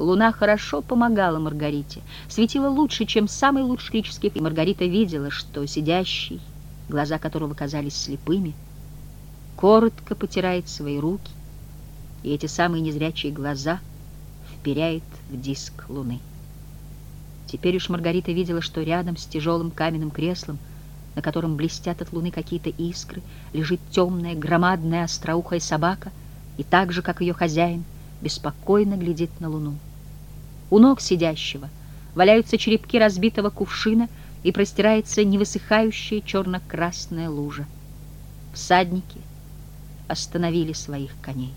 Луна хорошо помогала Маргарите, светила лучше, чем самый лучший греческий, и Маргарита видела, что сидящий, глаза которого казались слепыми, коротко потирает свои руки, и эти самые незрячие глаза вперяет в диск Луны. Теперь уж Маргарита видела, что рядом с тяжелым каменным креслом, на котором блестят от луны какие-то искры, лежит темная, громадная, остроухая собака, и так же, как ее хозяин, беспокойно глядит на луну. У ног сидящего валяются черепки разбитого кувшина и простирается невысыхающая черно-красная лужа. Всадники остановили своих коней.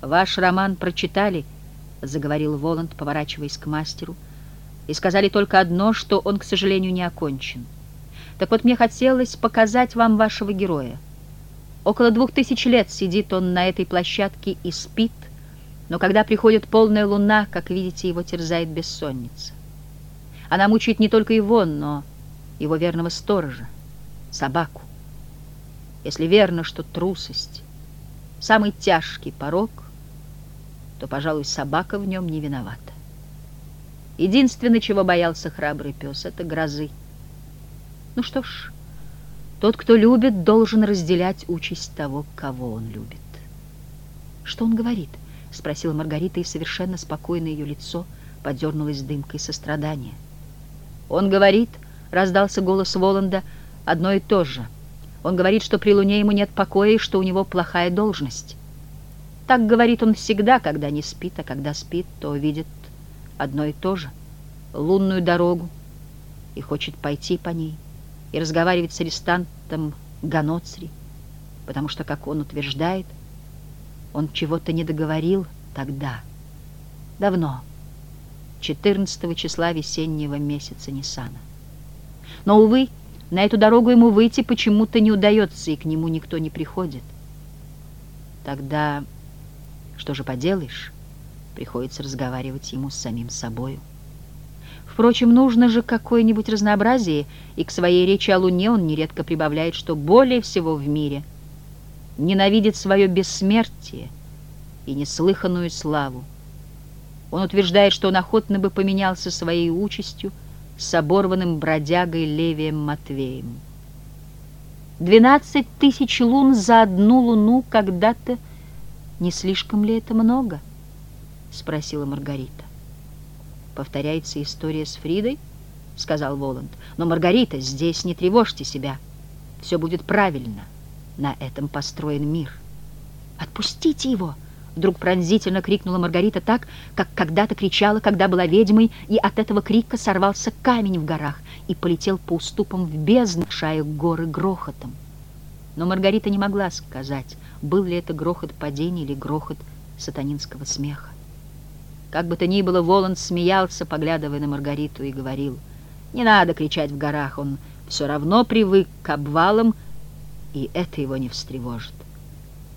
«Ваш роман прочитали», — заговорил Воланд, поворачиваясь к мастеру, — и сказали только одно, что он, к сожалению, не окончен. Так вот, мне хотелось показать вам вашего героя. Около двух тысяч лет сидит он на этой площадке и спит, но когда приходит полная луна, как видите, его терзает бессонница. Она мучает не только его, но его верного сторожа, собаку. Если верно, что трусость — самый тяжкий порог, то, пожалуй, собака в нем не виновата. Единственное, чего боялся храбрый пес, — это грозы. Ну что ж, тот, кто любит, должен разделять участь того, кого он любит. «Что он говорит?» — спросила Маргарита, и совершенно спокойно ее лицо подернулось дымкой сострадания. «Он говорит», — раздался голос Воланда, — «одно и то же. Он говорит, что при луне ему нет покоя и что у него плохая должность. Так говорит он всегда, когда не спит, а когда спит, то видит одно и то же, лунную дорогу, и хочет пойти по ней, и разговаривать с арестантом Ганоцри, потому что, как он утверждает, он чего-то не договорил тогда, давно, 14 числа весеннего месяца Ниссана. Но, увы, на эту дорогу ему выйти почему-то не удается, и к нему никто не приходит. Тогда что же поделаешь? Приходится разговаривать ему с самим собою. Впрочем, нужно же какое-нибудь разнообразие, и к своей речи о Луне он нередко прибавляет, что более всего в мире ненавидит свое бессмертие и неслыханную славу. Он утверждает, что он охотно бы поменялся своей участью с оборванным бродягой Левием Матвеем. Двенадцать тысяч лун за одну луну когда-то не слишком ли это много? — спросила Маргарита. «Повторяется история с Фридой?» — сказал Воланд. «Но, Маргарита, здесь не тревожьте себя. Все будет правильно. На этом построен мир». «Отпустите его!» — вдруг пронзительно крикнула Маргарита так, как когда-то кричала, когда была ведьмой, и от этого крика сорвался камень в горах и полетел по уступам в бездну, шая горы грохотом. Но Маргарита не могла сказать, был ли это грохот падения или грохот сатанинского смеха. Как бы то ни было, Воланд смеялся, поглядывая на Маргариту, и говорил, «Не надо кричать в горах, он все равно привык к обвалам, и это его не встревожит.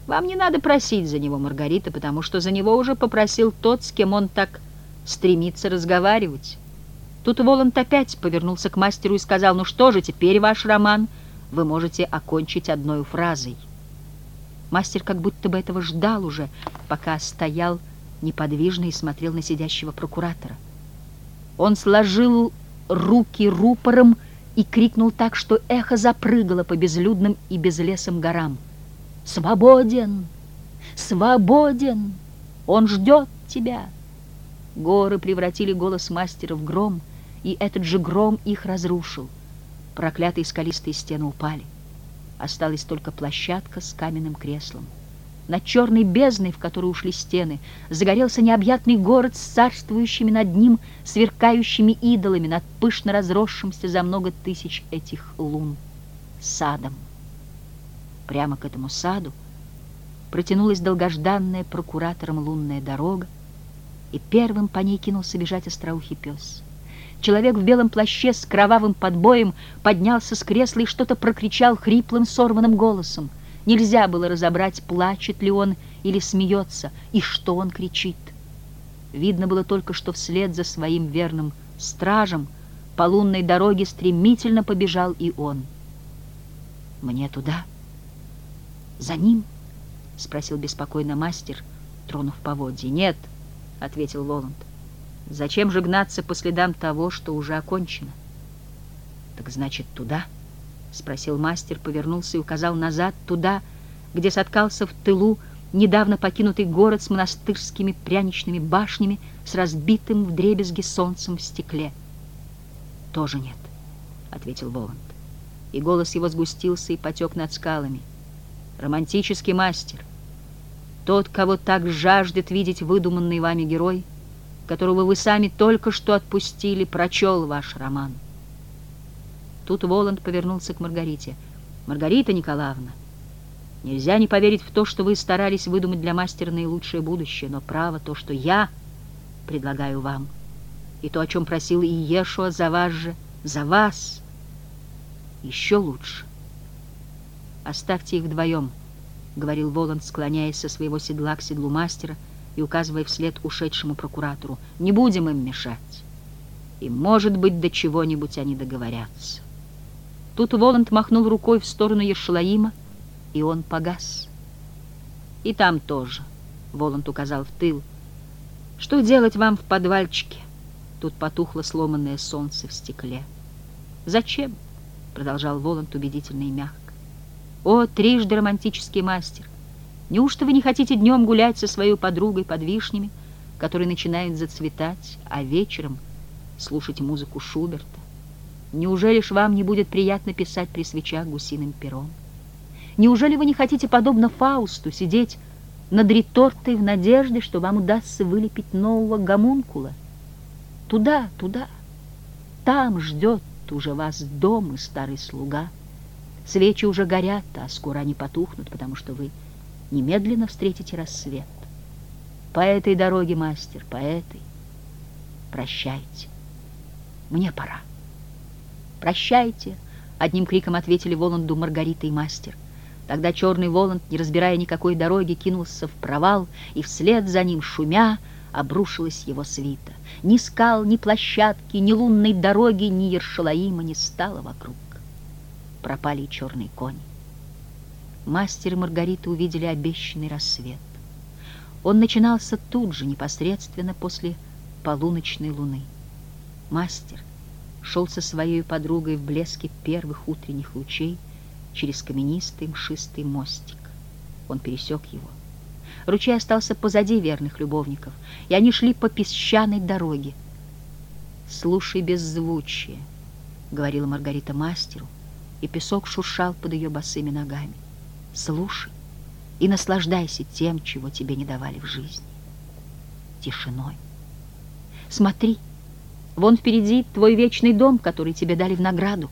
Вам не надо просить за него, Маргарита, потому что за него уже попросил тот, с кем он так стремится разговаривать». Тут Воланд опять повернулся к мастеру и сказал, «Ну что же, теперь ваш роман вы можете окончить одной фразой». Мастер как будто бы этого ждал уже, пока стоял неподвижно и смотрел на сидящего прокуратора. Он сложил руки рупором и крикнул так, что эхо запрыгало по безлюдным и безлесым горам. «Свободен! Свободен! Он ждет тебя!» Горы превратили голос мастера в гром, и этот же гром их разрушил. Проклятые скалистые стены упали. Осталась только площадка с каменным креслом. Над черной бездной, в которую ушли стены, загорелся необъятный город с царствующими над ним сверкающими идолами, над пышно разросшимся за много тысяч этих лун садом. Прямо к этому саду протянулась долгожданная прокуратором лунная дорога, и первым по ней кинулся бежать остроухий пес. Человек в белом плаще с кровавым подбоем поднялся с кресла и что-то прокричал хриплым сорванным голосом — Нельзя было разобрать, плачет ли он или смеется, и что он кричит. Видно было только, что вслед за своим верным стражем по лунной дороге стремительно побежал и он. «Мне туда? За ним?» — спросил беспокойно мастер, тронув поводья. «Нет», — ответил Воланд. Зачем же гнаться по следам того, что уже окончено? Так значит, туда? Спросил мастер, повернулся и указал назад, туда, где соткался в тылу недавно покинутый город с монастырскими пряничными башнями, с разбитым вдребезги солнцем в стекле. «Тоже нет», — ответил Воланд. И голос его сгустился и потек над скалами. «Романтический мастер, тот, кого так жаждет видеть выдуманный вами герой, которого вы сами только что отпустили, прочел ваш роман». Тут Воланд повернулся к Маргарите. «Маргарита Николаевна, нельзя не поверить в то, что вы старались выдумать для мастера наилучшее будущее, но право то, что я предлагаю вам, и то, о чем просил Иешуа за вас же, за вас, еще лучше. Оставьте их вдвоем, — говорил Воланд, склоняясь со своего седла к седлу мастера и указывая вслед ушедшему прокуратору. Не будем им мешать, и, может быть, до чего-нибудь они договорятся. Тут Воланд махнул рукой в сторону Ершалаима, и он погас. И там тоже, — Воланд указал в тыл, — что делать вам в подвальчике? Тут потухло сломанное солнце в стекле. «Зачем?» — продолжал Воланд убедительно и мягко. «О, трижды романтический мастер! Неужто вы не хотите днем гулять со своей подругой под вишнями, которые начинают зацветать, а вечером слушать музыку Шуберта? Неужели ж вам не будет приятно писать при свечах гусиным пером? Неужели вы не хотите, подобно Фаусту, сидеть над ретортой в надежде, что вам удастся вылепить нового гомункула? Туда, туда. Там ждет уже вас дом и старый слуга. Свечи уже горят, а скоро они потухнут, потому что вы немедленно встретите рассвет. По этой дороге, мастер, по этой. Прощайте. Мне пора. Прощайте, одним криком ответили Воланду Маргарита и мастер. Тогда черный Воланд, не разбирая никакой дороги, кинулся в провал, и вслед за ним, шумя, обрушилась его свита. Ни скал, ни площадки, ни лунной дороги, ни Ершалаима не стало вокруг. Пропали черные кони. Мастер и Маргарита увидели обещанный рассвет. Он начинался тут же, непосредственно после полуночной луны. Мастер шел со своей подругой в блеске первых утренних лучей через каменистый мшистый мостик. Он пересек его. Ручей остался позади верных любовников, и они шли по песчаной дороге. «Слушай беззвучие», — говорила Маргарита мастеру, и песок шуршал под ее босыми ногами. «Слушай и наслаждайся тем, чего тебе не давали в жизни. Тишиной. Смотри, вон впереди твой вечный дом, который тебе дали в награду.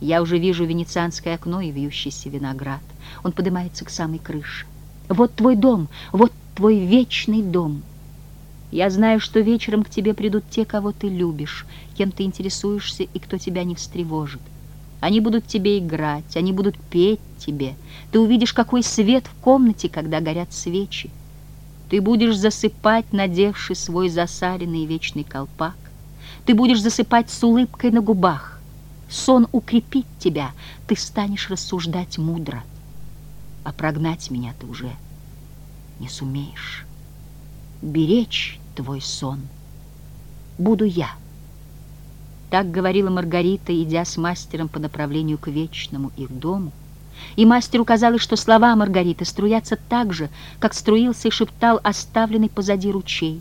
Я уже вижу венецианское окно и вьющийся виноград. Он поднимается к самой крыше. Вот твой дом, вот твой вечный дом. Я знаю, что вечером к тебе придут те, кого ты любишь, кем ты интересуешься и кто тебя не встревожит. Они будут тебе играть, они будут петь тебе. Ты увидишь, какой свет в комнате, когда горят свечи. Ты будешь засыпать, надевший свой засаленный вечный колпак. Ты будешь засыпать с улыбкой на губах. Сон укрепит тебя, ты станешь рассуждать мудро а прогнать меня ты уже не сумеешь. Беречь твой сон буду я. Так говорила Маргарита, идя с мастером по направлению к вечному их дому. И мастеру казалось, что слова Маргариты струятся так же, как струился и шептал оставленный позади ручей.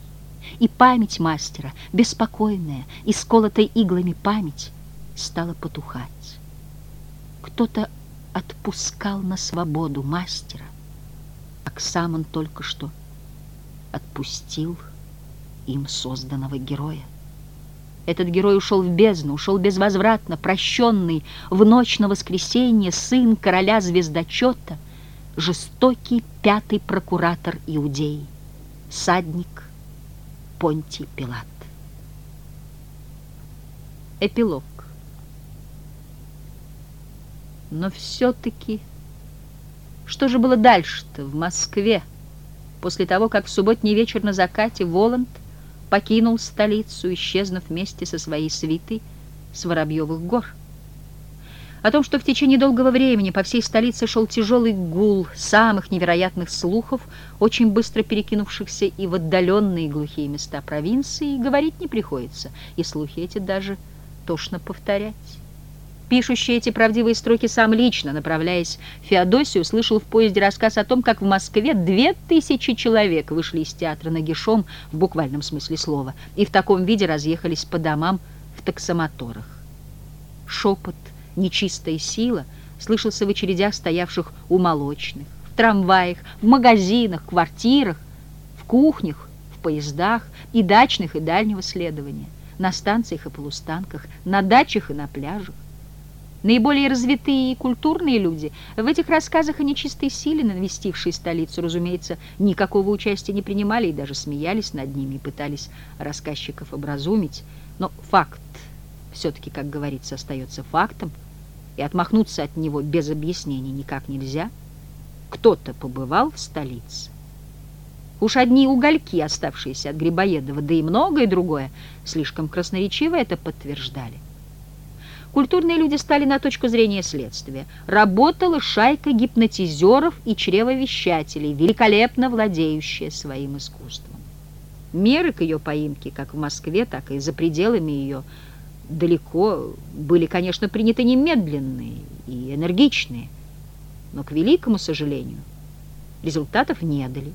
И память мастера, беспокойная, и сколотая иглами память, стала потухать. Кто-то отпускал на свободу мастера, как сам он только что отпустил им созданного героя. Этот герой ушел в бездну, ушел безвозвратно, прощенный в ночь на воскресенье, сын короля звездочета, жестокий пятый прокуратор Иудеи, садник Понтий Пилат. Эпилог но все-таки... Что же было дальше-то в Москве, после того, как в субботний вечер на закате Воланд покинул столицу, исчезнув вместе со своей свитой с Воробьевых гор? О том, что в течение долгого времени по всей столице шел тяжелый гул самых невероятных слухов, очень быстро перекинувшихся и в отдаленные глухие места провинции, говорить не приходится, и слухи эти даже тошно повторять. Пишущий эти правдивые строки сам лично, направляясь в Феодосию, слышал в поезде рассказ о том, как в Москве две тысячи человек вышли из театра нагишом в буквальном смысле слова и в таком виде разъехались по домам в таксомоторах. Шепот нечистая сила слышался в очередях, стоявших у молочных, в трамваях, в магазинах, квартирах, в кухнях, в поездах и дачных и дальнего следования, на станциях и полустанках, на дачах и на пляжах. Наиболее развитые и культурные люди в этих рассказах о нечистой силе, навестившей столицу, разумеется, никакого участия не принимали и даже смеялись над ними и пытались рассказчиков образумить. Но факт все-таки, как говорится, остается фактом, и отмахнуться от него без объяснений никак нельзя. Кто-то побывал в столице. Уж одни угольки, оставшиеся от Грибоедова, да и многое другое, слишком красноречиво это подтверждали. Культурные люди стали на точку зрения следствия. Работала шайка гипнотизеров и чревовещателей, великолепно владеющая своим искусством. Меры к ее поимке, как в Москве, так и за пределами ее, далеко были, конечно, приняты немедленные и энергичные, но, к великому сожалению, результатов не дали.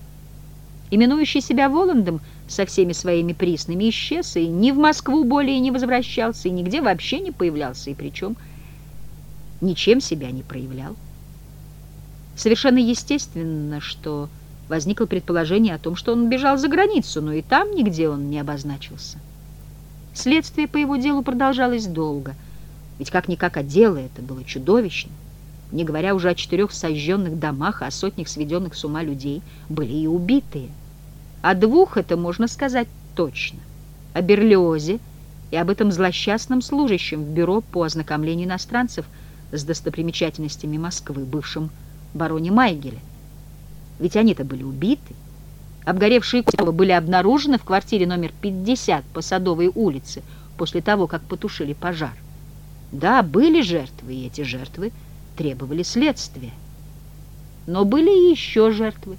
Именующий себя Воландом со всеми своими приснами исчез, и ни в Москву более не возвращался, и нигде вообще не появлялся, и причем ничем себя не проявлял. Совершенно естественно, что возникло предположение о том, что он бежал за границу, но и там нигде он не обозначился. Следствие по его делу продолжалось долго, ведь как-никак, а дело это было чудовищно. Не говоря уже о четырех сожженных домах, а о сотнях сведенных с ума людей, были и убитые. О двух это можно сказать точно. О Берлиозе и об этом злосчастном служащем в бюро по ознакомлению иностранцев с достопримечательностями Москвы, бывшем бароне Майгеле. Ведь они-то были убиты. Обгоревшие кости были обнаружены в квартире номер 50 по Садовой улице после того, как потушили пожар. Да, были жертвы, и эти жертвы требовали следствия. Но были и еще жертвы.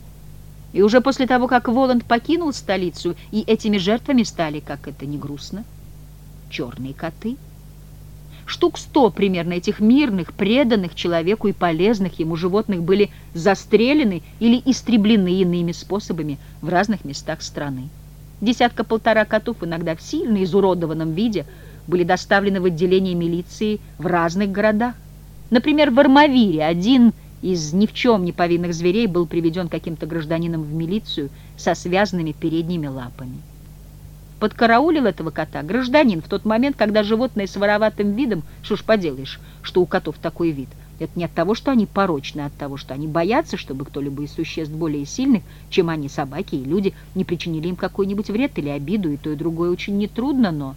И уже после того, как Воланд покинул столицу, и этими жертвами стали, как это не грустно, черные коты – Штук сто примерно этих мирных, преданных человеку и полезных ему животных были застрелены или истреблены иными способами в разных местах страны. Десятка-полтора котов, иногда в сильно изуродованном виде, были доставлены в отделение милиции в разных городах. Например, в Армавире один из ни в чем не повинных зверей был приведен каким-то гражданином в милицию со связанными передними лапами подкараулил этого кота гражданин в тот момент, когда животное с вороватым видом, что ж поделаешь, что у котов такой вид. Это не от того, что они порочны, а от того, что они боятся, чтобы кто-либо из существ более сильных, чем они, собаки и люди, не причинили им какой-нибудь вред или обиду, и то, и другое очень нетрудно, но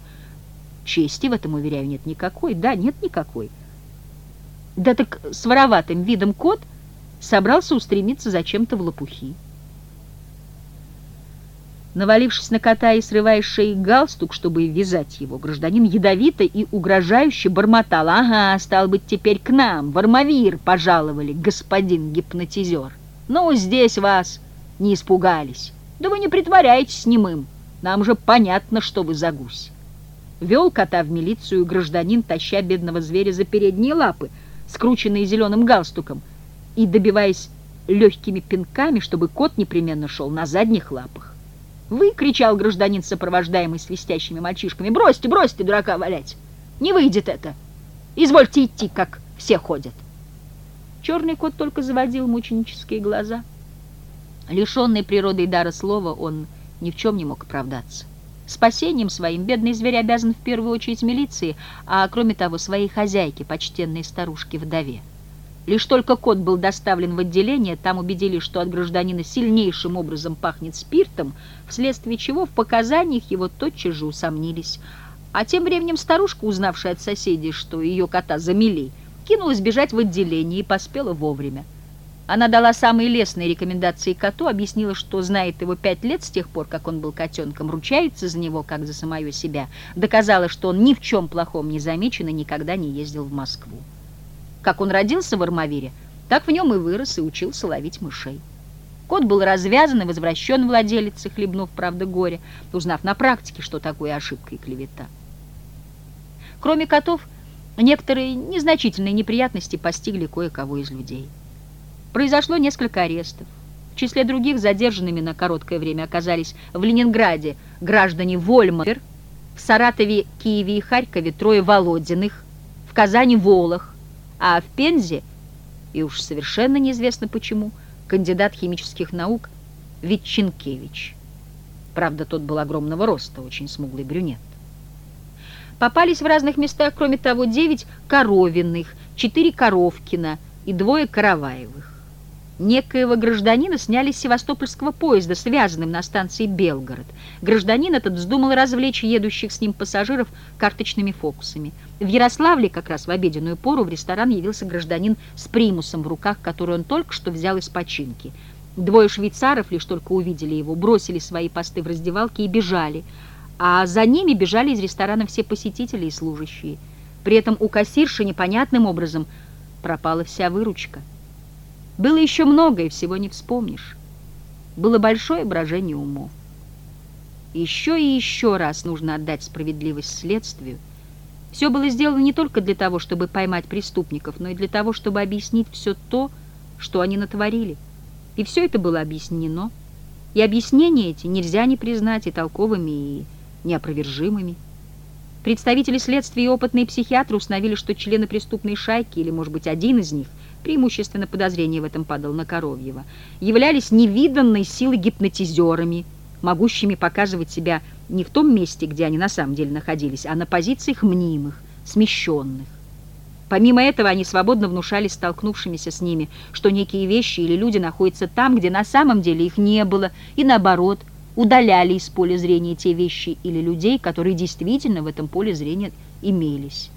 чести в этом, уверяю, нет никакой. Да, нет никакой. Да так с вороватым видом кот собрался устремиться зачем-то в лопухи. Навалившись на кота и срывая шеи галстук, чтобы вязать его, гражданин ядовито и угрожающе бормотал. «Ага, стал быть, теперь к нам, в Армавир пожаловали, господин гипнотизер. Ну, здесь вас не испугались. Да вы не притворяйтесь немым, нам же понятно, что вы за гусь». Вел кота в милицию гражданин, таща бедного зверя за передние лапы, скрученные зеленым галстуком, и добиваясь легкими пинками, чтобы кот непременно шел на задних лапах. «Вы!» — кричал гражданин, сопровождаемый свистящими мальчишками. «Бросьте, бросьте, дурака валять! Не выйдет это! Извольте идти, как все ходят!» Черный кот только заводил мученические глаза. Лишенный природой дара слова, он ни в чем не мог оправдаться. Спасением своим бедный зверь обязан в первую очередь милиции, а кроме того своей хозяйке, почтенной старушке-вдове. Лишь только кот был доставлен в отделение, там убедились, что от гражданина сильнейшим образом пахнет спиртом, вследствие чего в показаниях его тотчас же усомнились. А тем временем старушка, узнавшая от соседей, что ее кота замели, кинулась бежать в отделение и поспела вовремя. Она дала самые лестные рекомендации коту, объяснила, что знает его пять лет с тех пор, как он был котенком, ручается за него, как за самое себя, доказала, что он ни в чем плохом не замечен и никогда не ездил в Москву. Как он родился в Армавире, так в нем и вырос и учился ловить мышей. Кот был развязан и возвращен владелице, хлебнув, правда, горе, узнав на практике, что такое ошибка и клевета. Кроме котов, некоторые незначительные неприятности постигли кое-кого из людей. Произошло несколько арестов. В числе других задержанными на короткое время оказались в Ленинграде граждане Вольмар, в Саратове, Киеве и Харькове трое Володиных, в Казани Волох, а в Пензе, и уж совершенно неизвестно почему, кандидат химических наук Ветченкевич. Правда, тот был огромного роста, очень смуглый брюнет. Попались в разных местах, кроме того, девять Коровиных, четыре Коровкина и двое Караваевых. Некоего гражданина сняли с севастопольского поезда, связанным на станции Белгород. Гражданин этот вздумал развлечь едущих с ним пассажиров карточными фокусами. В Ярославле как раз в обеденную пору в ресторан явился гражданин с примусом в руках, который он только что взял из починки. Двое швейцаров, лишь только увидели его, бросили свои посты в раздевалке и бежали, а за ними бежали из ресторана все посетители и служащие. При этом у кассирши непонятным образом пропала вся выручка. Было еще много, и всего не вспомнишь. Было большое брожение умов. Еще и еще раз нужно отдать справедливость следствию. Все было сделано не только для того, чтобы поймать преступников, но и для того, чтобы объяснить все то, что они натворили. И все это было объяснено. И объяснения эти нельзя не признать и толковыми, и неопровержимыми. Представители следствия и опытные психиатры установили, что члены преступной шайки, или, может быть, один из них, преимущественно подозрение в этом падал на Коровьева, являлись невиданной силой гипнотизерами, могущими показывать себя не в том месте, где они на самом деле находились, а на позициях мнимых, смещенных. Помимо этого, они свободно внушали столкнувшимися с ними, что некие вещи или люди находятся там, где на самом деле их не было, и наоборот, удаляли из поля зрения те вещи или людей, которые действительно в этом поле зрения имелись.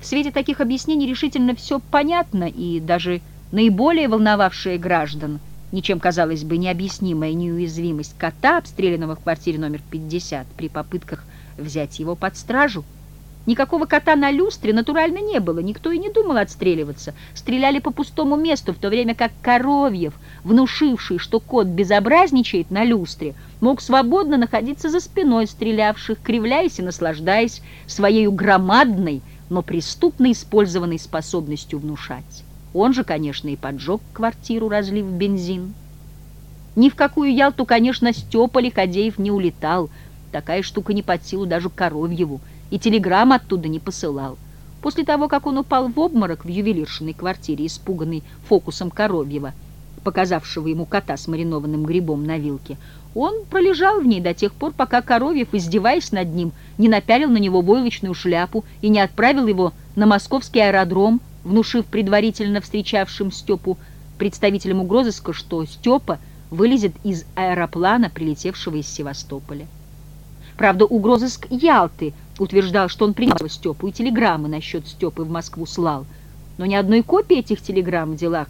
В свете таких объяснений решительно все понятно, и даже наиболее волновавшие граждан, ничем, казалось бы, необъяснимая неуязвимость кота, обстрелянного в квартире номер 50 при попытках взять его под стражу. Никакого кота на люстре натурально не было, никто и не думал отстреливаться. Стреляли по пустому месту, в то время как Коровьев, внушивший, что кот безобразничает на люстре, мог свободно находиться за спиной стрелявших, кривляясь и наслаждаясь своей громадной, но преступно использованной способностью внушать. Он же, конечно, и поджег квартиру, разлив бензин. Ни в какую Ялту, конечно, Степа Лиходеев не улетал. Такая штука не под силу даже Коровьеву. И телеграмм оттуда не посылал. После того, как он упал в обморок в ювелиршиной квартире, испуганный фокусом Коровьева, показавшего ему кота с маринованным грибом на вилке, он пролежал в ней до тех пор, пока Коровьев, издеваясь над ним, не напялил на него войлочную шляпу и не отправил его на московский аэродром, внушив предварительно встречавшим Степу представителям угрозыска, что Степа вылезет из аэроплана, прилетевшего из Севастополя. Правда, угрозыск Ялты утверждал, что он принял Степу и телеграммы насчет Степы в Москву слал, но ни одной копии этих телеграмм в делах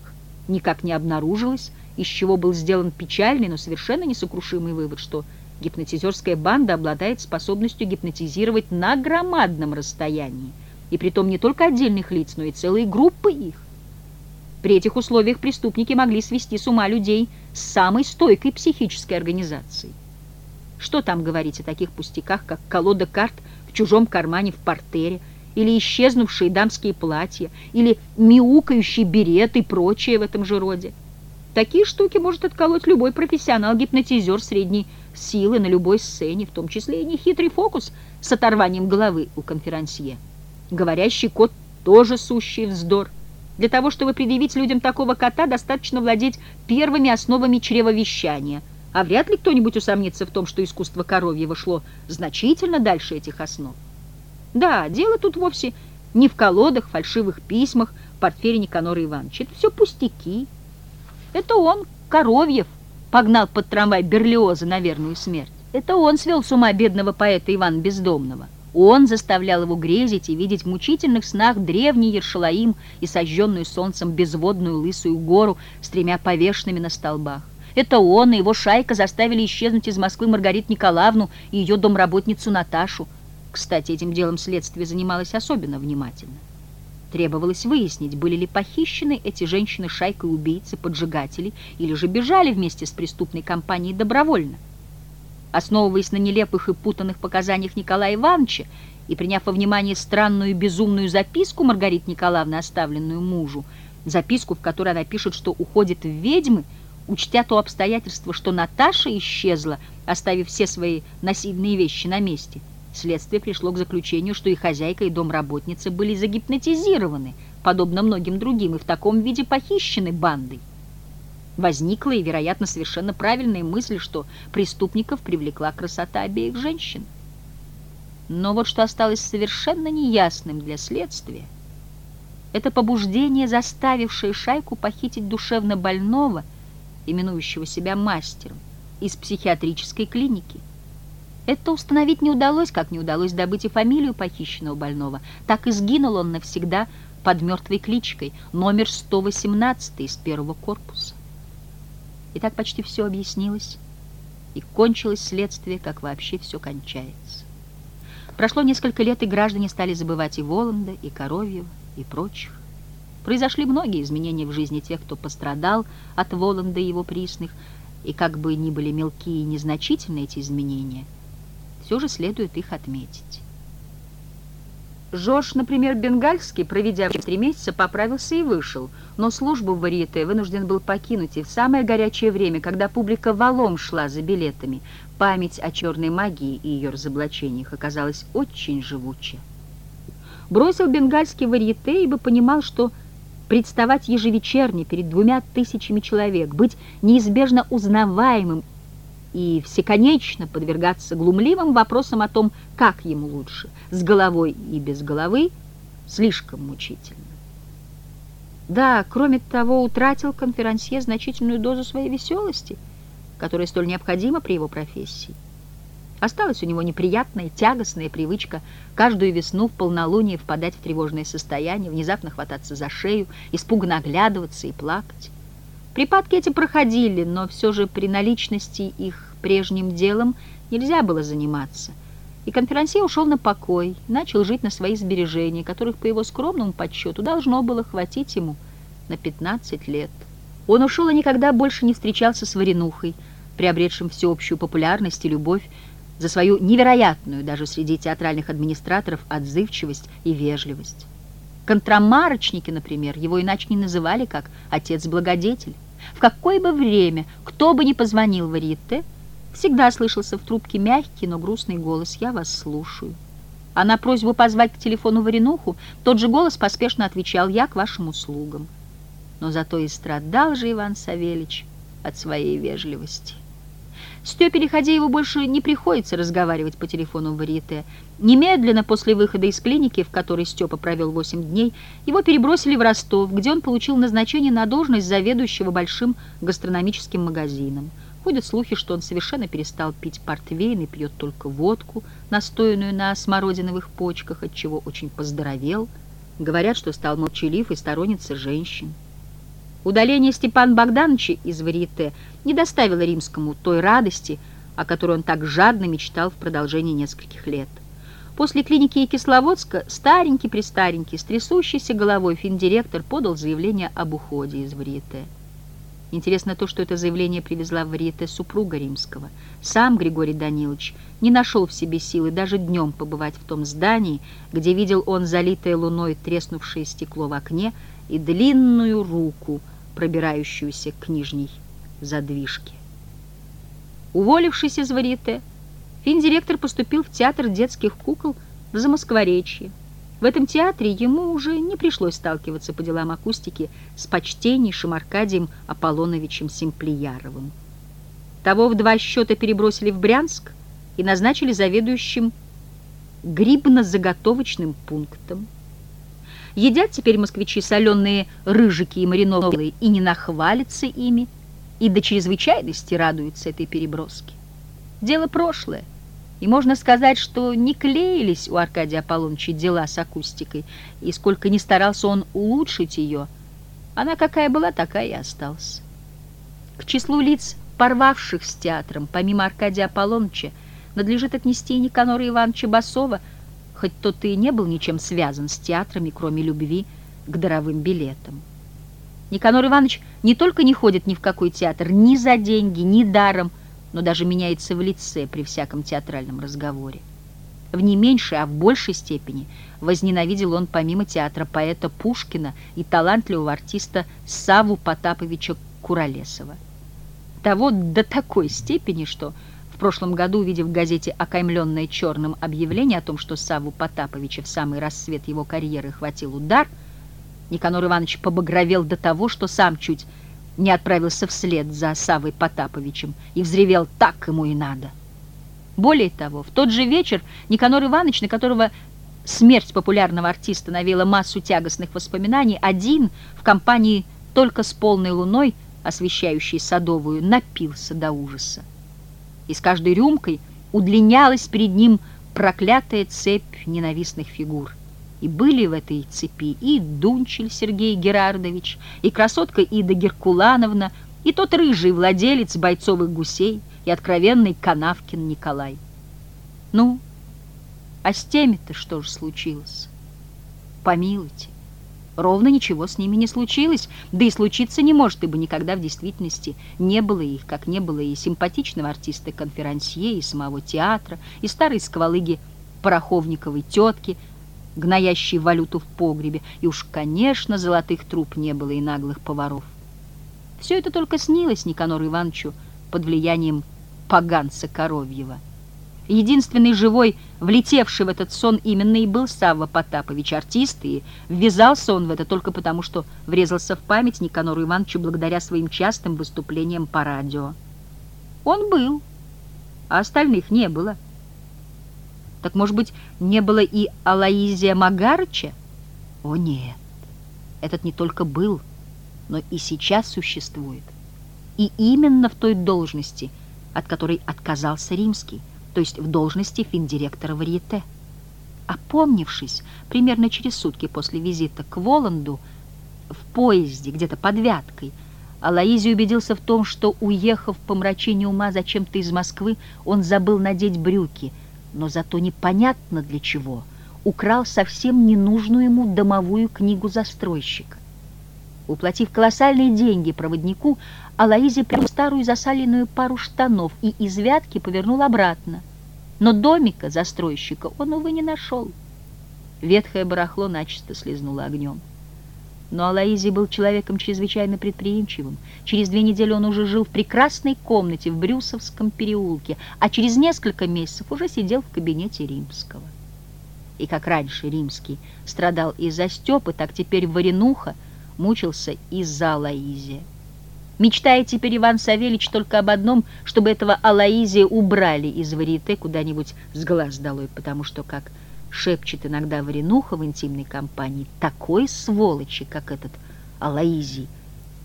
никак не обнаружилось, из чего был сделан печальный, но совершенно несокрушимый вывод, что гипнотизерская банда обладает способностью гипнотизировать на громадном расстоянии, и притом не только отдельных лиц, но и целые группы их. При этих условиях преступники могли свести с ума людей с самой стойкой психической организацией. Что там говорить о таких пустяках, как колода карт в чужом кармане в портере, или исчезнувшие дамские платья, или мяукающий берет и прочее в этом же роде. Такие штуки может отколоть любой профессионал-гипнотизер средней силы на любой сцене, в том числе и нехитрый фокус с оторванием головы у конферансье. Говорящий кот тоже сущий вздор. Для того, чтобы предъявить людям такого кота, достаточно владеть первыми основами чревовещания, а вряд ли кто-нибудь усомнится в том, что искусство коровьего шло значительно дальше этих основ. Да, дело тут вовсе не в колодах, фальшивых письмах, портфеле Никанора Ивановича. Это все пустяки. Это он, Коровьев, погнал под трамвай Берлиоза на верную смерть. Это он свел с ума бедного поэта Ивана Бездомного. Он заставлял его грезить и видеть в мучительных снах древний Ершалаим и сожженную солнцем безводную лысую гору с тремя повешенными на столбах. Это он и его шайка заставили исчезнуть из Москвы Маргариту Николаевну и ее домработницу Наташу. Кстати, этим делом следствие занималось особенно внимательно. Требовалось выяснить, были ли похищены эти женщины шайкой убийцы, поджигателей, или же бежали вместе с преступной компанией добровольно. Основываясь на нелепых и путанных показаниях Николая Ивановича и приняв во внимание странную и безумную записку Маргариты Николаевны, оставленную мужу, записку, в которой она пишет, что уходит в ведьмы, учтя то обстоятельство, что Наташа исчезла, оставив все свои насильные вещи на месте – Следствие пришло к заключению, что и хозяйка, и домработница были загипнотизированы, подобно многим другим, и в таком виде похищены бандой. Возникла и, вероятно, совершенно правильная мысль, что преступников привлекла красота обеих женщин. Но вот что осталось совершенно неясным для следствия, это побуждение, заставившее шайку похитить душевно больного, именующего себя мастером, из психиатрической клиники. Это установить не удалось, как не удалось добыть и фамилию похищенного больного. Так и сгинул он навсегда под мертвой кличкой, номер 118 из первого корпуса. И так почти все объяснилось, и кончилось следствие, как вообще все кончается. Прошло несколько лет, и граждане стали забывать и Воланда, и Коровьева, и прочих. Произошли многие изменения в жизни тех, кто пострадал от Воланда и его присных, и как бы ни были мелкие и незначительны эти изменения – все же следует их отметить. Жорж, например, бенгальский, проведя три месяца, поправился и вышел, но службу в варьете вынужден был покинуть, и в самое горячее время, когда публика валом шла за билетами, память о черной магии и ее разоблачениях оказалась очень живучей. Бросил бенгальский варьете, ибо понимал, что представать ежевечерне перед двумя тысячами человек, быть неизбежно узнаваемым и всеконечно подвергаться глумливым вопросам о том, как ему лучше, с головой и без головы, слишком мучительно. Да, кроме того, утратил конферансье значительную дозу своей веселости, которая столь необходима при его профессии. Осталась у него неприятная, тягостная привычка каждую весну в полнолуние впадать в тревожное состояние, внезапно хвататься за шею, испуганно оглядываться и плакать. Припадки эти проходили, но все же при наличности их прежним делом нельзя было заниматься. И конферансье ушел на покой, начал жить на свои сбережения, которых, по его скромному подсчету, должно было хватить ему на 15 лет. Он ушел и никогда больше не встречался с Варенухой, приобретшим всеобщую популярность и любовь за свою невероятную даже среди театральных администраторов отзывчивость и вежливость. Контрамарочники, например, его иначе не называли, как «отец-благодетель». В какое бы время, кто бы ни позвонил в Варьете, всегда слышался в трубке мягкий, но грустный голос «Я вас слушаю». А на просьбу позвать к телефону Варенуху тот же голос поспешно отвечал «Я к вашим услугам». Но зато и страдал же Иван Савельич от своей вежливости. Степе его больше не приходится разговаривать по телефону в Варьете. Немедленно после выхода из клиники, в которой Степа провел 8 дней, его перебросили в Ростов, где он получил назначение на должность заведующего большим гастрономическим магазином. Ходят слухи, что он совершенно перестал пить портвейн и пьет только водку, настоянную на смородиновых почках, от чего очень поздоровел. Говорят, что стал молчалив и сторонница женщин. Удаление Степана Богдановича из Варьете не доставило римскому той радости, о которой он так жадно мечтал в продолжении нескольких лет. После клиники Кисловодска старенький-престаренький, с трясущейся головой финдиректор подал заявление об уходе из Варьете. Интересно то, что это заявление привезла в Варьете супруга римского. Сам Григорий Данилович не нашел в себе силы даже днем побывать в том здании, где видел он залитое луной треснувшее стекло в окне и длинную руку — пробирающуюся к нижней задвижке. Уволившись из варьете, финдиректор поступил в театр детских кукол в Замоскворечье. В этом театре ему уже не пришлось сталкиваться по делам акустики с почтеннейшим Аркадием Аполлоновичем Симплияровым. Того в два счета перебросили в Брянск и назначили заведующим грибно-заготовочным пунктом. Едят теперь москвичи соленые рыжики и маринованные и не нахвалятся ими, и до чрезвычайности радуются этой переброске. Дело прошлое, и можно сказать, что не клеились у Аркадия Аполлоныча дела с акустикой, и сколько ни старался он улучшить ее, она какая была, такая и осталась. К числу лиц, порвавших с театром, помимо Аркадия Аполлоныча, надлежит отнести и Никанора Ивановича Басова – хоть тот и не был ничем связан с театрами, кроме любви к даровым билетам. Никанор Иванович не только не ходит ни в какой театр, ни за деньги, ни даром, но даже меняется в лице при всяком театральном разговоре. В не меньшей, а в большей степени возненавидел он помимо театра поэта Пушкина и талантливого артиста Саву Потаповича Куролесова. Того до такой степени, что в прошлом году, увидев в газете окаймленное черным объявление о том, что Саву Потаповича в самый рассвет его карьеры хватил удар, Никанор Иванович побагровел до того, что сам чуть не отправился вслед за Савой Потаповичем и взревел «так ему и надо». Более того, в тот же вечер Никанор Иванович, на которого смерть популярного артиста навела массу тягостных воспоминаний, один в компании только с полной луной, освещающей Садовую, напился до ужаса. И с каждой рюмкой удлинялась перед ним проклятая цепь ненавистных фигур. И были в этой цепи и Дунчель Сергей Герардович, и красотка Ида Геркулановна, и тот рыжий владелец бойцовых гусей, и откровенный Канавкин Николай. Ну, а с теми-то что же случилось? Помилуйте, ровно ничего с ними не случилось, да и случиться не может, ибо никогда в действительности не было их, как не было и симпатичного артиста-конферансье, и самого театра, и старой сквалыги Пороховниковой тетки, гноящей валюту в погребе, и уж, конечно, золотых труб не было и наглых поваров. Все это только снилось Никанору Ивановичу под влиянием поганца Коровьева. Единственный живой, влетевший в этот сон именно и был Савва Потапович, артист, и ввязался он в это только потому, что врезался в память Никанору Ивановичу благодаря своим частым выступлениям по радио. Он был, а остальных не было. Так, может быть, не было и Алаизия Магарыча? О, нет, этот не только был, но и сейчас существует. И именно в той должности – от которой отказался Римский, то есть в должности финдиректора варьете. Опомнившись, примерно через сутки после визита к Воланду, в поезде, где-то под Вяткой, Алаизи убедился в том, что, уехав по мрачению ума зачем-то из Москвы, он забыл надеть брюки, но зато непонятно для чего, украл совсем ненужную ему домовую книгу застройщика. Уплатив колоссальные деньги проводнику, Алаизе принял старую засаленную пару штанов и из вятки повернул обратно. Но домика застройщика он, увы, не нашел. Ветхое барахло начисто слезнуло огнем. Но Алаизи был человеком чрезвычайно предприимчивым. Через две недели он уже жил в прекрасной комнате в Брюсовском переулке, а через несколько месяцев уже сидел в кабинете Римского. И как раньше Римский страдал из-за Степы, так теперь Варенуха мучился из-за Алаизия. Мечтает теперь Иван Савельич только об одном, чтобы этого Алаизия убрали из варьете куда-нибудь с глаз долой, потому что, как шепчет иногда Варенуха в интимной компании, такой сволочи, как этот Алаизий,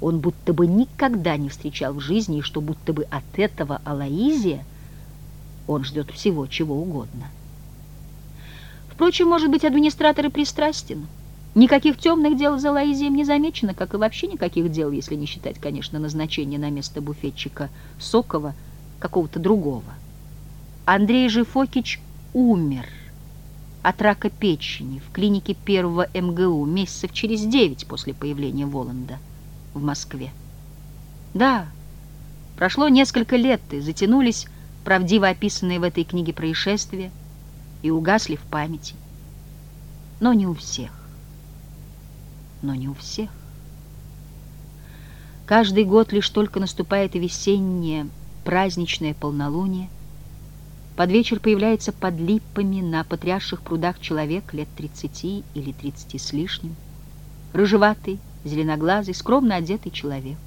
он будто бы никогда не встречал в жизни, и что будто бы от этого Алаизия он ждет всего, чего угодно. Впрочем, может быть, администратор и пристрастен. Никаких темных дел за Лаизием не замечено, как и вообще никаких дел, если не считать, конечно, назначения на место буфетчика Сокова какого-то другого. Андрей Жифокич умер от рака печени в клинике первого МГУ месяцев через девять после появления Воланда в Москве. Да, прошло несколько лет, и затянулись правдиво описанные в этой книге происшествия и угасли в памяти. Но не у всех но не у всех. Каждый год лишь только наступает весеннее праздничное полнолуние, под вечер появляется под липами на потрясших прудах человек лет тридцати или тридцати с лишним, рыжеватый, зеленоглазый, скромно одетый человек.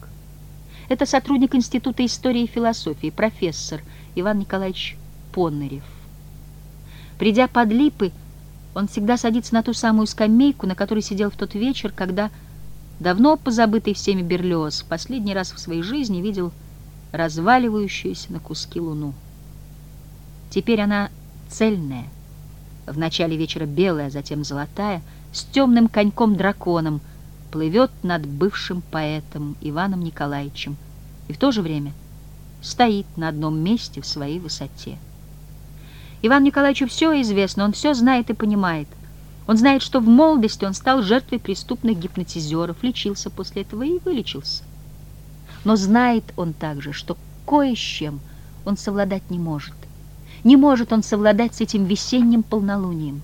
Это сотрудник Института истории и философии, профессор Иван Николаевич Поннерев. Придя под липы, он всегда садится на ту самую скамейку, на которой сидел в тот вечер, когда давно позабытый всеми Берлиоз последний раз в своей жизни видел разваливающуюся на куски луну. Теперь она цельная, в начале вечера белая, затем золотая, с темным коньком-драконом, плывет над бывшим поэтом Иваном Николаевичем и в то же время стоит на одном месте в своей высоте. Ивану Николаевичу все известно, он все знает и понимает. Он знает, что в молодости он стал жертвой преступных гипнотизеров, лечился после этого и вылечился. Но знает он также, что кое с чем он совладать не может. Не может он совладать с этим весенним полнолунием.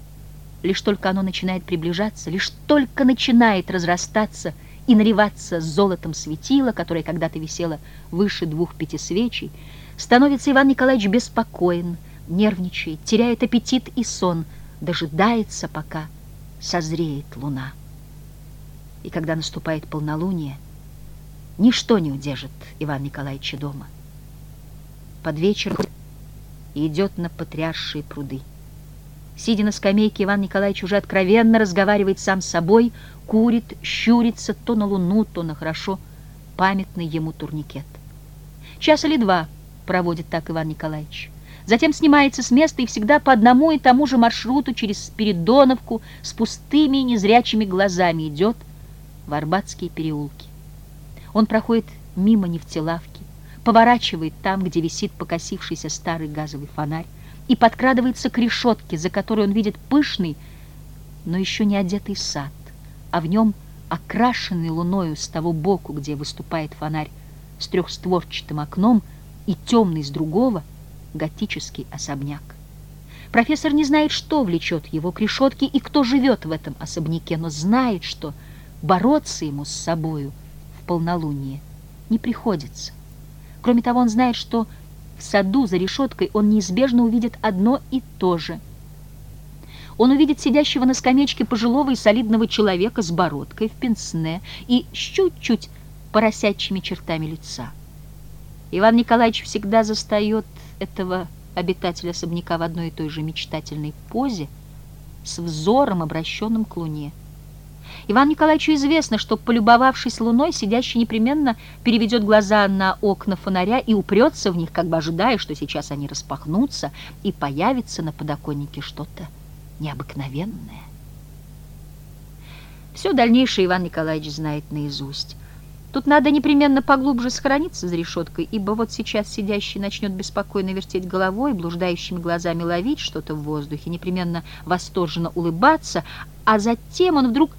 Лишь только оно начинает приближаться, лишь только начинает разрастаться и наливаться золотом светила, которое когда-то висело выше двух пяти свечей, становится Иван Николаевич беспокоен, нервничает, теряет аппетит и сон, дожидается, пока созреет луна. И когда наступает полнолуние, ничто не удержит Ивана Николаевича дома. Под вечер идет на потрясшие пруды. Сидя на скамейке, Иван Николаевич уже откровенно разговаривает сам с собой, курит, щурится то на луну, то на хорошо памятный ему турникет. Час или два проводит так Иван Николаевич. Затем снимается с места и всегда по одному и тому же маршруту через Спиридоновку с пустыми и незрячими глазами идет в Арбатские переулки. Он проходит мимо нефтелавки, поворачивает там, где висит покосившийся старый газовый фонарь, и подкрадывается к решетке, за которой он видит пышный, но еще не одетый сад, а в нем окрашенный луною с того боку, где выступает фонарь, с трехстворчатым окном и темный с другого готический особняк. Профессор не знает, что влечет его к решетке и кто живет в этом особняке, но знает, что бороться ему с собою в полнолуние не приходится. Кроме того, он знает, что в саду за решеткой он неизбежно увидит одно и то же. Он увидит сидящего на скамеечке пожилого и солидного человека с бородкой в пенсне и с чуть-чуть поросячьими чертами лица. Иван Николаевич всегда застает этого обитателя особняка в одной и той же мечтательной позе с взором, обращенным к луне. Ивану Николаевичу известно, что, полюбовавшись луной, сидящий непременно переведет глаза на окна фонаря и упрется в них, как бы ожидая, что сейчас они распахнутся, и появится на подоконнике что-то необыкновенное. Все дальнейшее Иван Николаевич знает наизусть. Тут надо непременно поглубже схорониться за решеткой, ибо вот сейчас сидящий начнет беспокойно вертеть головой, блуждающими глазами ловить что-то в воздухе, непременно восторженно улыбаться, а затем он вдруг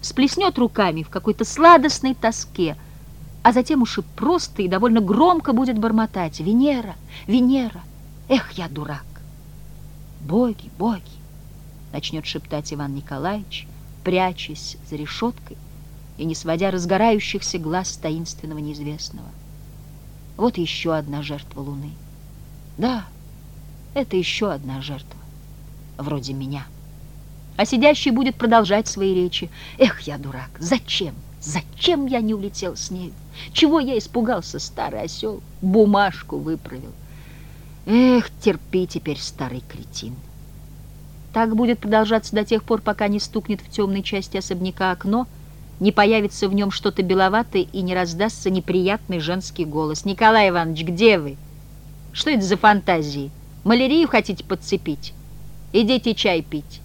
сплеснет руками в какой-то сладостной тоске, а затем уж и просто и довольно громко будет бормотать «Венера! Венера! Эх, я дурак!» «Боги, боги!» — начнет шептать Иван Николаевич, прячась за решеткой и не сводя разгорающихся глаз таинственного неизвестного. Вот еще одна жертва Луны. Да, это еще одна жертва, вроде меня а сидящий будет продолжать свои речи. Эх, я дурак, зачем? Зачем я не улетел с ней? Чего я испугался, старый осел? Бумажку выправил. Эх, терпи теперь, старый кретин. Так будет продолжаться до тех пор, пока не стукнет в темной части особняка окно, не появится в нем что-то беловатое и не раздастся неприятный женский голос. «Николай Иванович, где вы? Что это за фантазии? Малярию хотите подцепить? Идите чай пить».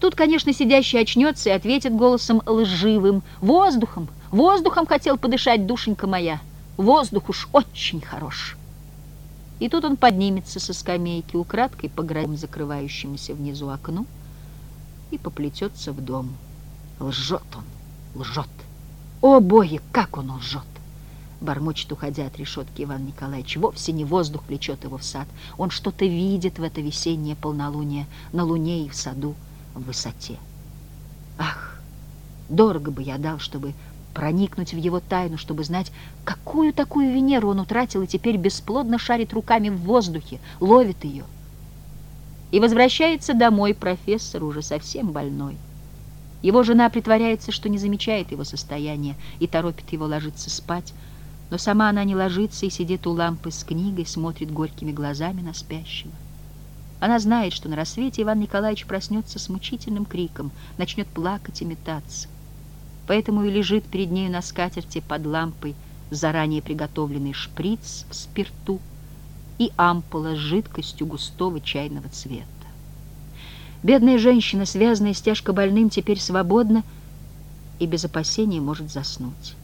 Тут, конечно, сидящий очнется и ответит голосом лживым. «Воздухом! Воздухом хотел подышать, душенька моя! Воздух уж очень хорош!» И тут он поднимется со скамейки, украдкой по градам закрывающемуся внизу окну, и поплетется в дом. Лжет он, лжет. О, боги, как он лжет! Бормочет, уходя от решетки Иван Николаевич. Вовсе не воздух влечет его в сад. Он что-то видит в это весеннее полнолуние, на луне и в саду в высоте. Ах, дорого бы я дал, чтобы проникнуть в его тайну, чтобы знать, какую такую Венеру он утратил и теперь бесплодно шарит руками в воздухе, ловит ее. И возвращается домой профессор уже совсем больной. Его жена притворяется, что не замечает его состояние и торопит его ложиться спать, но сама она не ложится и сидит у лампы с книгой, смотрит горькими глазами на спящего. Она знает, что на рассвете Иван Николаевич проснется с мучительным криком, начнет плакать и метаться. Поэтому и лежит перед нею на скатерти под лампой заранее приготовленный шприц в спирту и ампула с жидкостью густого чайного цвета. Бедная женщина, связанная с тяжко больным, теперь свободна и без опасения может заснуть.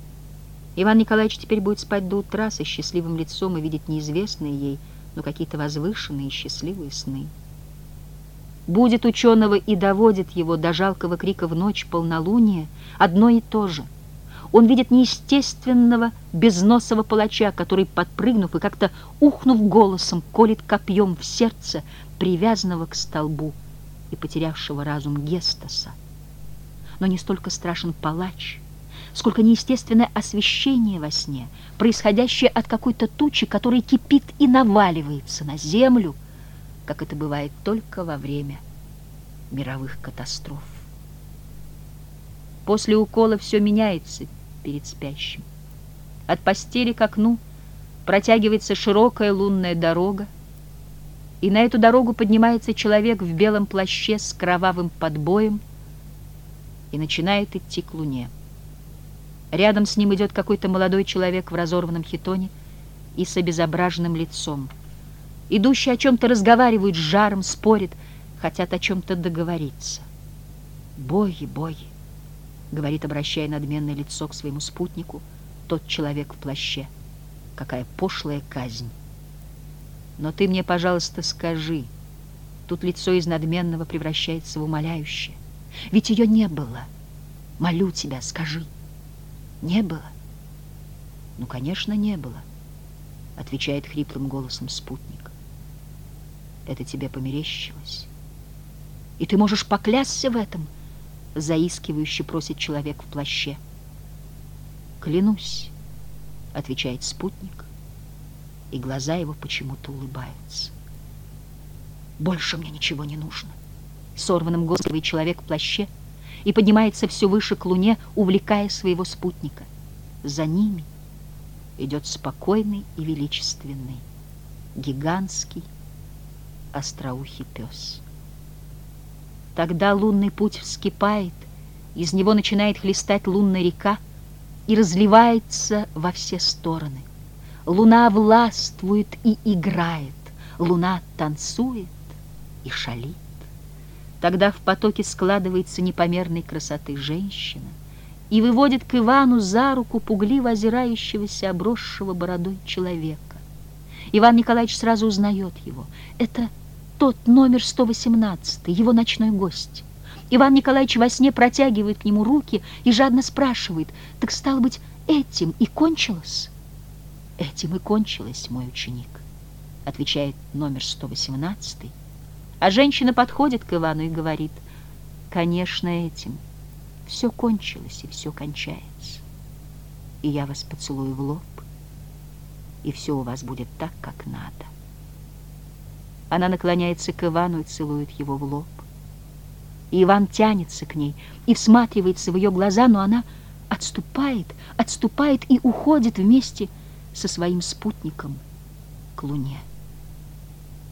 Иван Николаевич теперь будет спать до утра со счастливым лицом и видеть неизвестные ей, но какие-то возвышенные и счастливые сны. будет ученого и доводит его до жалкого крика в ночь полнолуния, одно и то же. Он видит неестественного, безносого палача, который, подпрыгнув и как-то ухнув голосом, колет копьем в сердце, привязанного к столбу и потерявшего разум Гестаса. Но не столько страшен палач, сколько неестественное освещение во сне, происходящее от какой-то тучи, которая кипит и наваливается на землю, как это бывает только во время мировых катастроф. После укола все меняется перед спящим. От постели к окну протягивается широкая лунная дорога, и на эту дорогу поднимается человек в белом плаще с кровавым подбоем и начинает идти к луне. Рядом с ним идет какой-то молодой человек в разорванном хитоне и с обезображенным лицом. Идущие о чем-то разговаривают с жаром, спорят, хотят о чем-то договориться. «Боги, боги!» — говорит, обращая надменное лицо к своему спутнику, тот человек в плаще. «Какая пошлая казнь!» Но ты мне, пожалуйста, скажи. Тут лицо из надменного превращается в умоляющее. Ведь ее не было. Молю тебя, скажи. Не было? Ну, конечно, не было, отвечает хриплым голосом спутник. Это тебе померещилось. И ты можешь поклясться в этом, заискивающе просит человек в плаще. Клянусь, отвечает спутник, и глаза его почему-то улыбаются. Больше мне ничего не нужно. Сорванным голосом человек в плаще и поднимается все выше к луне, увлекая своего спутника. За ними идет спокойный и величественный, гигантский, остроухий пес. Тогда лунный путь вскипает, из него начинает хлестать лунная река и разливается во все стороны. Луна властвует и играет, луна танцует и шалит. Тогда в потоке складывается непомерной красоты женщина и выводит к Ивану за руку пугливо озирающегося, обросшего бородой человека. Иван Николаевич сразу узнает его. Это тот номер 118, его ночной гость. Иван Николаевич во сне протягивает к нему руки и жадно спрашивает, «Так, стало быть, этим и кончилось?» «Этим и кончилось, мой ученик», — отвечает номер 118, а женщина подходит к Ивану и говорит, «Конечно, этим. Все кончилось и все кончается. И я вас поцелую в лоб, и все у вас будет так, как надо». Она наклоняется к Ивану и целует его в лоб. И Иван тянется к ней и всматривается в ее глаза, но она отступает, отступает и уходит вместе со своим спутником к луне.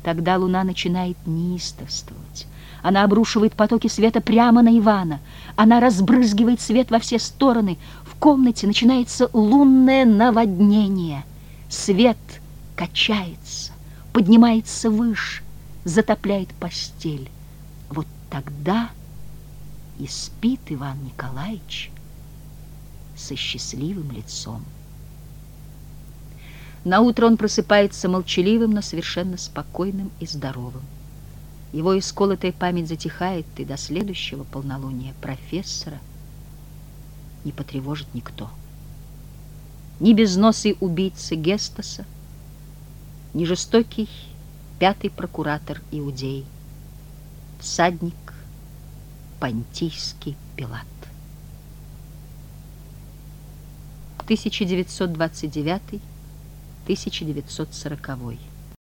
Тогда луна начинает неистовствовать. Она обрушивает потоки света прямо на Ивана. Она разбрызгивает свет во все стороны. В комнате начинается лунное наводнение. Свет качается, поднимается выше, затопляет постель. Вот тогда и спит Иван Николаевич со счастливым лицом. На утро он просыпается молчаливым, но совершенно спокойным и здоровым. Его исколотая память затихает, и до следующего полнолуния профессора не потревожит никто. Ни безносый убийца Гестаса, ни жестокий пятый прокуратор Иудеи, всадник Понтийский Пилат. 1929 1940